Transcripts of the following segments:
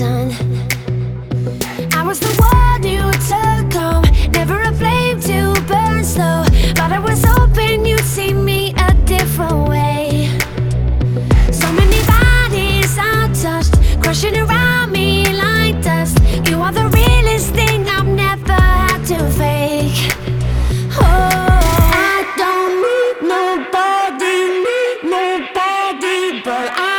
done. I was the one you took home, never a flame to burn slow. But I was hoping you'd see me a different way. So many bodies untouched, crushing around me like dust. You are the realest thing I've never had to fake. Oh, I don't need nobody, need nobody, but I.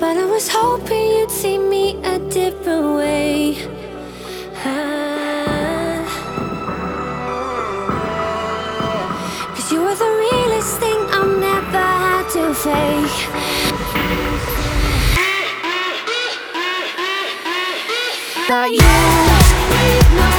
But I was hoping you'd see me a different way. Ah. Cause you were the realest thing I never had to fake. But you, you